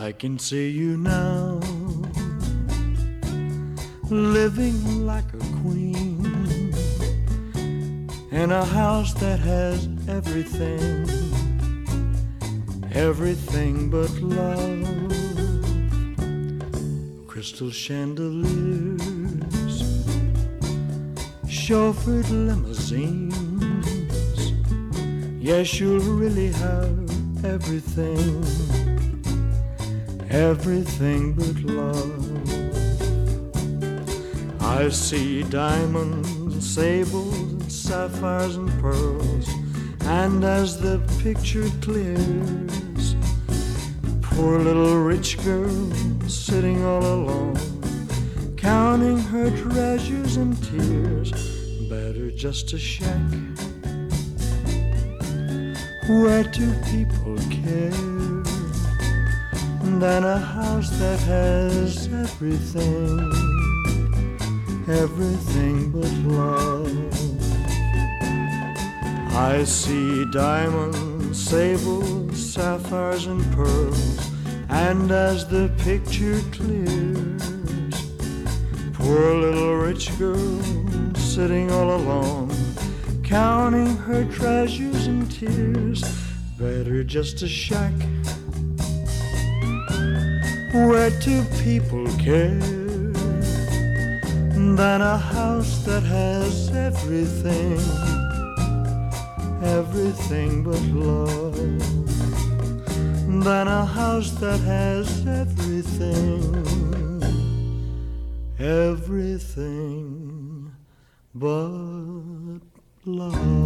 I can see you now, living like a queen in a house that has everything, everything but love. Crystal chandeliers, chauffeured limousines. Yes, you'll really have everything, everything but love. I see diamonds, sables, and sapphires, and pearls, and as the picture clears, poor little rich girl sitting all alone, counting her treasures and tears. Better just a shack where two people care than a house that has everything, everything but love. I see diamonds, sables, sapphires, and pearls, and as the picture clears, poor little rich girl sitting all alone counting her treasures and tears. Better just a shack where two people care than a house that has everything, everything but love. Than a house that has everything, everything but love.